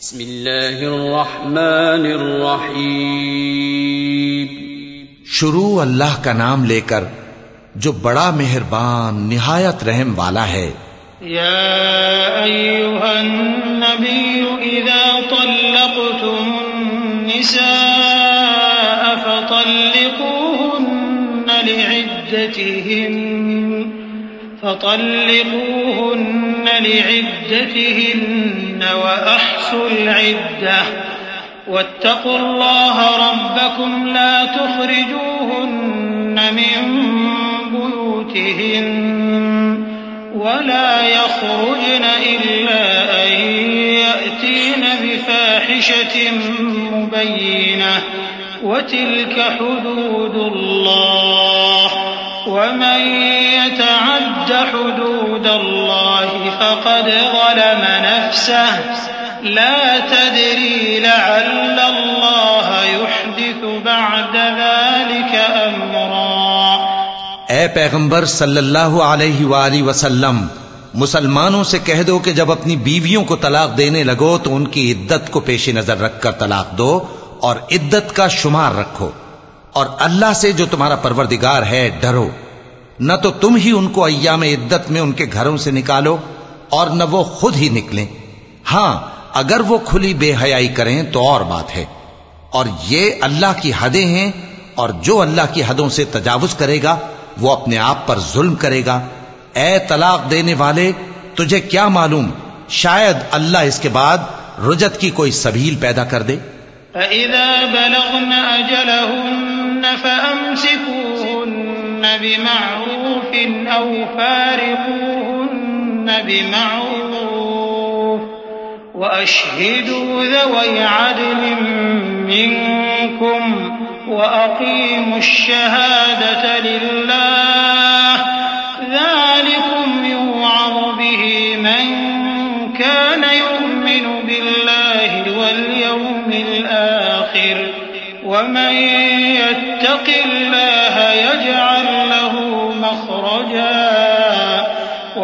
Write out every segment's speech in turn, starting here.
بسم الله الرحمن الرحيم شروع اللہ کا نام لے کر جو بڑا مہربان نہایت رحم والا ہے۔ يا أيها النبي إذا طلقتم النساء فطلقوهن لعدتهن۔ فطلقوهن لعدتهن وأحصوا العدة. واتقوا الله ربكم لا تخرجوهن من بيوتهن ولا يخرجن إلا أن يأتين بفاحشة مبينة. وتلك حدود الله. ومن يتعد حدود الله فقد ظلم نفسه. لا تدري لعل الله يحدث بعد ذلك أمرا. اے پیغمبر صلی اللہ علیہ وآلہ وسلم، مسلمانوں سے کہہ دو کہ جب اپنی بیویوں کو طلاق دینے لگو تو ان کی عدت کو پیش نظر رکھ کر طلاق دو اور عدت کا شمار رکھو۔ اور اللہ سے جو تمہارا پروردگار ہے، ڈرو۔ نہ تو تم ہی ان کو ایام عدت میں ان کے گھروں سے نکالو اور نہ وہ خود ہی نکلیں۔ ہاں اگر وہ کھلی بے حیائی کریں تو اور بات ہے۔ اور یہ اللہ کی حدیں ہیں اور جو اللہ کی حدوں سے تجاوز کرے گا، وہ اپنے آپ پر ظلم کرے گا۔ اے طلاق دینے والے، تجھے کیا معلوم؟ شاید اللہ اس کے بعد رجت کی کوئی سبیل پیدا کر دے۔ فإذا بلغن أجلهن فأمسكوهن بمعروف أو فارقوهن بمعروف وأشهدوا ذوي عدل منكم وأقيموا الشهادة لله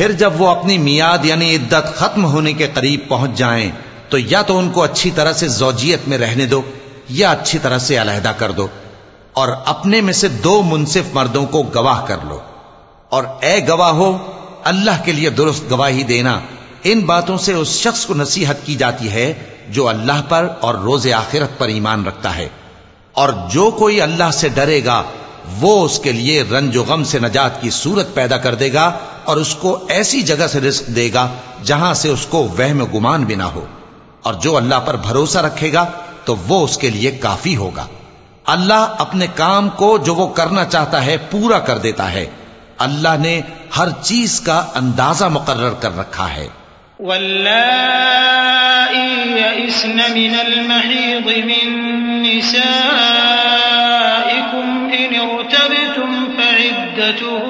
پھر جب وہ اپنی میاد یعنی عدت ختم ہونے کے قریب پہنچ جائیں تو یا تو ان کو اچھی طرح سے زوجیت میں رہنے دو یا اچھی طرح سے علیحدہ کر دو اور اپنے میں سے دو منصف مردوں کو گواہ کر لو اور اے گواہ ہو اللہ کے لیے درست گواہی دینا، ان باتوں سے اس شخص کو نصیحت کی جاتی ہے جو اللہ پر اور روز آخرت پر ایمان رکھتا ہے۔ اور جو کوئی اللہ سے ڈرے گا، وہ اس کے لیے رنج و غم سے نجات کی صورت پیدا کر دے گا اور اس کو ایسی جگہ سے رزق دے گا جہاں سے اس کو وہم گمان بھی نہ ہو۔ اور جو اللہ پر بھروسہ رکھے گا تو وہ اس کے لیے کافی ہوگا۔ اللہ اپنے کام کو جو وہ کرنا چاہتا ہے پورا کر دیتا ہے۔ اللہ نے ہر چیز کا اندازہ مقرر کر رکھا ہے۔ واللائي يئسن من المحيض من نسائكم إن ارتبتم فعدتهن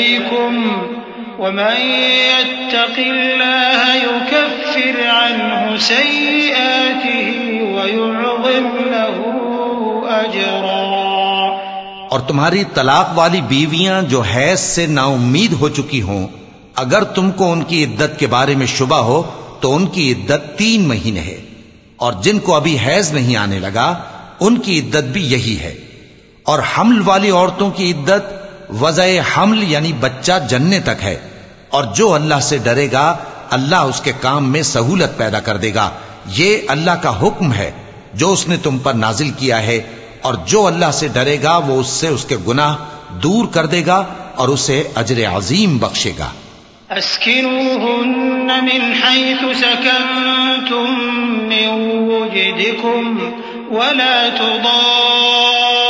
إليكم ومن يتق الله يكفر عنه سيئاته ويعظم له أجرا. اور تمہاری طلاق والی بیویاں جو حیض سے نا امید ہو چکی ہوں، اگر تم کو ان کی عدت کے بارے میں شبہ ہو، تو ان کی عدت تین مہینے ہے۔ اور جن کو ابھی حیض نہیں آنے لگا، ان کی عدت بھی یہی ہے۔ اور حمل والی عورتوں کی عدت وضع حمل یعنی بچہ جننے تک ہے اور جو اللہ سے ڈرے گا، اللہ اس کے کام میں سہولت پیدا کر دے گا۔ یہ اللہ کا حکم ہے۔ جو اس نے تم پر نازل کیا ہے اور جو اللہ سے ڈرے گا، وہ اس سے اس کے گناہ دور کر دے گا اور اسے اجر عظیم بخشے گا۔ اسكنوهن من حيث سكنتم من وجدكم ولا تضاروهن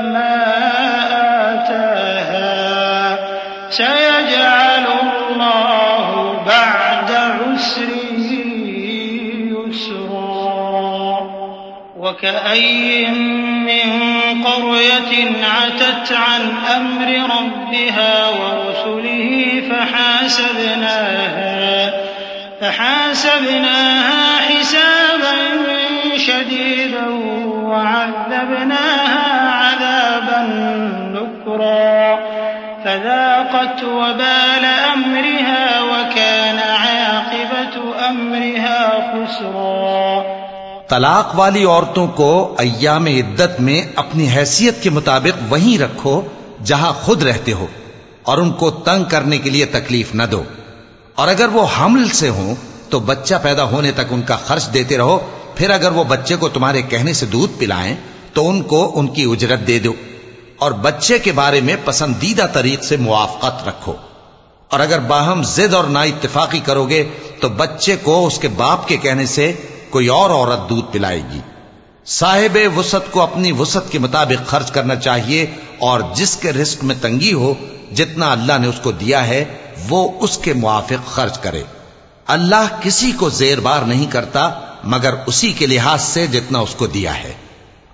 وكأي من قرية عتت عن أمر ربها ورسله فحاسبناها فحاسبناها حسابا شديدا وعذبناها عذابا نكرا فذاقت وبال أمرها وكان عاقبة أمرها خسرا طلاق والی عورتوں کو ایام عدت میں اپنی حیثیت کے مطابق وہیں رکھو جہاں خود رہتے ہو اور ان کو تنگ کرنے کے لیے تکلیف نہ دو۔ اور اگر وہ حمل سے ہوں تو بچہ پیدا ہونے تک ان کا خرچ دیتے رہو۔ پھر اگر وہ بچے کو تمہارے کہنے سے دودھ پلائیں تو ان کو ان کی اجرت دے دو۔ اور بچے کے بارے میں پسندیدہ طریق سے موافقت رکھو۔ اور اگر باہم زد اور نا اتفاقی کرو گے تو بچے کو اس کے باپ کے کہنے سے کوئی اور عورت دودھ پلائے گی۔ صاحب وسط کو اپنی وسط کے مطابق خرچ کرنا چاہیے اور جس کے رزق میں تنگی ہو، جتنا اللہ نے اس کو دیا ہے، وہ اس کے موافق خرچ کرے۔ اللہ کسی کو زیر بار نہیں کرتا، مگر اسی کے لحاظ سے جتنا اس کو دیا ہے۔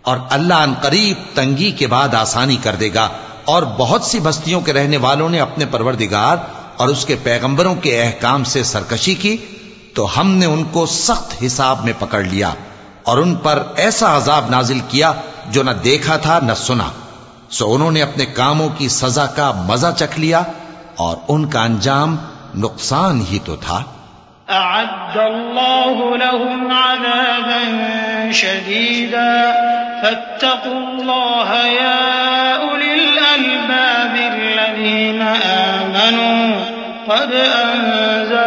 اور اللہ ان قریب تنگی کے بعد آسانی کر دے گا، اور بہت سی بستیوں کے رہنے والوں نے اپنے پروردگار اور اس کے پیغمبروں کے احکام سے سرکشی کی۔ تو ہم نے ان کو سخت حساب میں پکڑ لیا اور ان پر ایسا عذاب نازل کیا جو نہ دیکھا تھا نہ سنا۔ سو انہوں نے اپنے کاموں کی سزا کا مزہ چکھ لیا اور ان کا انجام نقصان ہی تو تھا۔ أعد الله لهم عذابا شديدا۔ فاتقوا الله يا أولي الألباب الذين آمنوا قد أنزل الله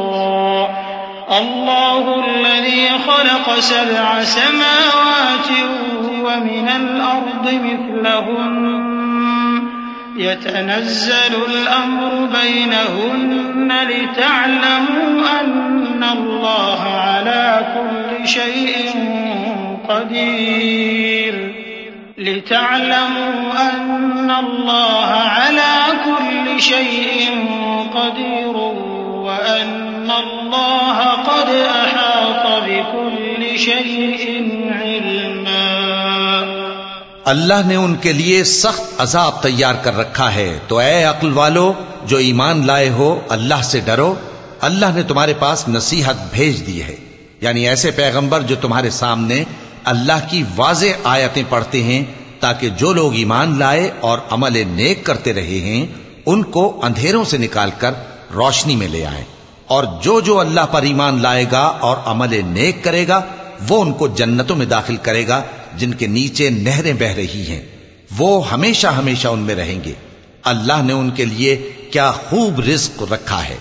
الله الذي خلق سبع سماوات ومن الأرض مثلهن. يتنزل الأمر بينهن لتعلموا أن الله على كل شيء قدير. لتعلموا أن الله على كل شيء قدير وأن الله قد أحاط بكل شيء علما. اللہ نے ان کے لیے سخت عذاب تیار کر رکھا ہے۔ تو اے عقل والو، جو ایمان لائے ہو، اللہ سے ڈرو۔ اللہ نے تمہارے پاس نصیحت بھیج دی ہے۔ یعنی ایسے پیغمبر جو تمہارے سامنے اللہ کی واضح آیتیں پڑھتے ہیں، تاکہ جو لوگ ایمان لائے اور عمل نیک کرتے رہے ہیں، ان کو اندھیروں سے نکال کر روشنی میں لے آئیں اور جو جو اللہ پر ایمان لائے گا اور عمل نیک کرے گا، وہ ان کو جنتوں میں داخل کرے گا، جن کے نیچے نہریں بہ رہی ہیں۔ وہ ہمیشہ ہمیشہ ان میں رہیں گے۔ اللہ نے ان کے لیے کیا خوب رزق رکھا ہے۔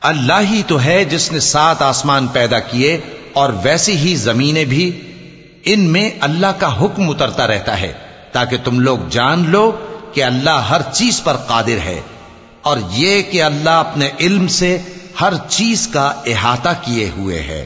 اللہ ہی تو ہے جس نے سات آسمان پیدا کیے اور ویسی ہی زمینیں بھی۔ ان میں اللہ کا حکم اترتا رہتا ہے، تاکہ تم لوگ جان لو کہ اللہ ہر چیز پر قادر ہے۔ اور یہ کہ اللہ اپنے علم سے ہر چیز کا احاطہ کیے ہوئے ہے۔